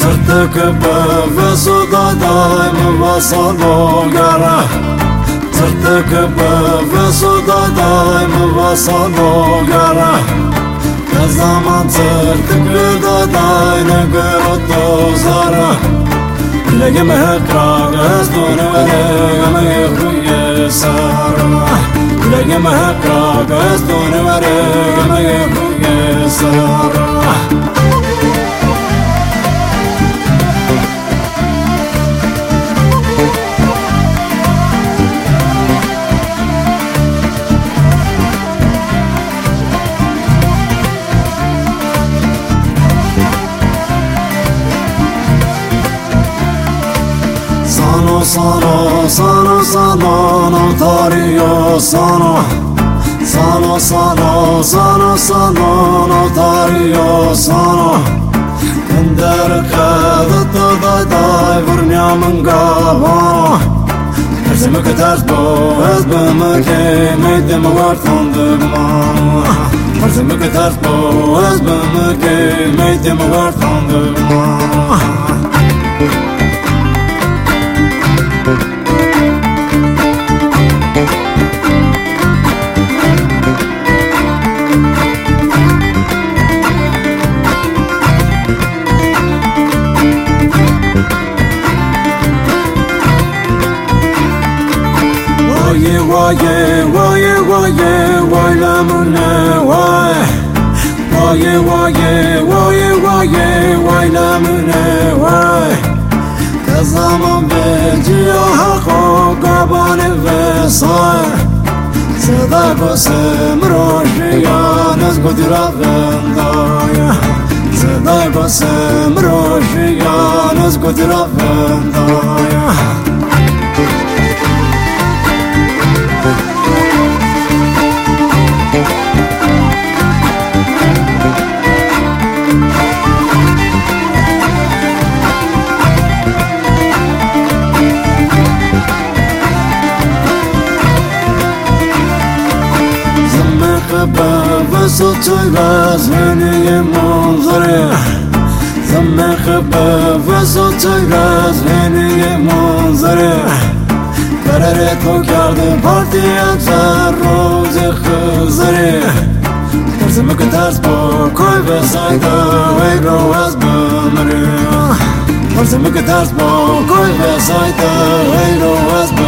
Tırtıkıpı ve sudadan ve salogara Tırtıkıpı ve sudadan ve salogara Ne zaman tırtıklı dadayını görüttü zara Legeme hekrak esdonu ve legeme yehruye sarma Legeme hekrak esdonu ve legeme yehruye sarma Sano sano sano sano notario sano Sano sano sano sano notario sano Tenderka da da da da vrnjam ga vano Her zemë këtash po ez bë më ke Mejtë më vartë thonë dëgma Her zemë këtash po ez bë më ke Mejtë më vartë 耶我耶我耶我耶我拉姆那我，我耶我耶我耶我耶我拉姆那我，可咱们别只有好好干巴的为啥？صدا قسم روشي يا ناس قدرة فندايا صدا قسم روشي يا ناس قدرة فندايا zotoylas venye monzore Zamme khaba vazotoylas venye monzore Karare to karde partiya zar roze khazare Tarzim katas bo koy vesayda vay bro as bamre Tarzim katas bo koy vesayda vay bro as